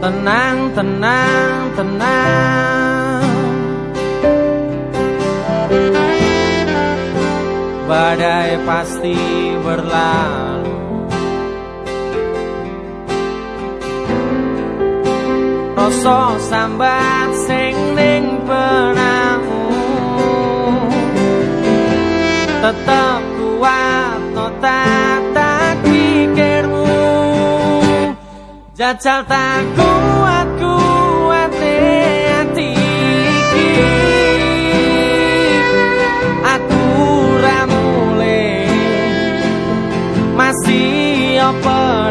tenang, tenang Badai pasti berlalu. Rasa sambat sing ning Jajal tak kuat kuat hati Aku ramule Masih apa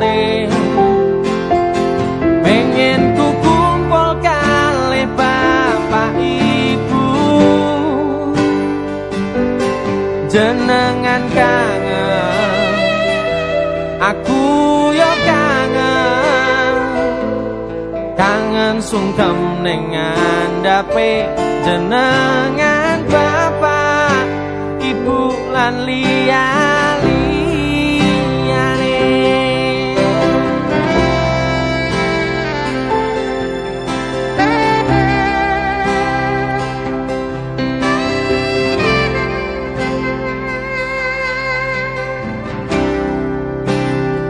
Pengen ku kumpul kali bapak ibu. Jenengan kangen. Aku Kangen sungkem dengan dape Jenengan bapak Ibu lan liyali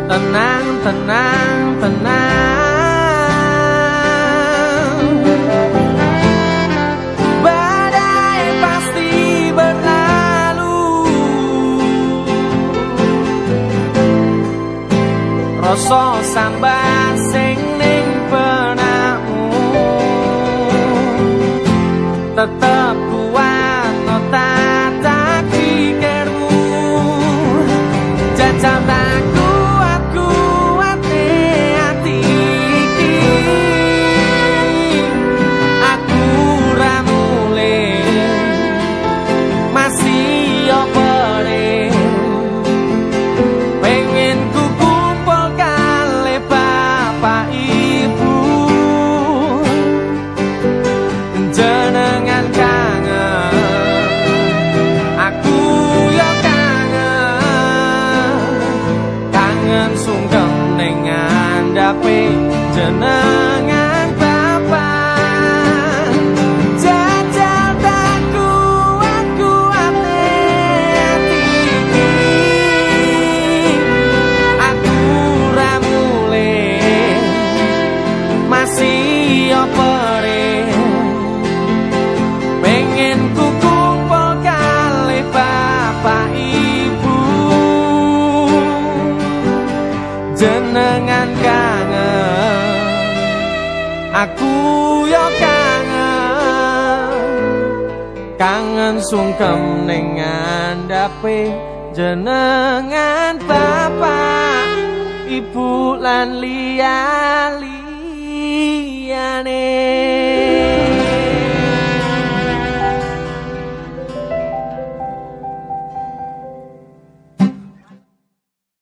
tenang, tenang, tenang Rasa sambat sing ning benakmu Tetap dape jenengan bapak Jajal tak kuat kuat Aku ramule masih ibu. Jenengan Aku yo kangen Kangen sungkem dengan dape Jenengan bapak Ibu lan liyane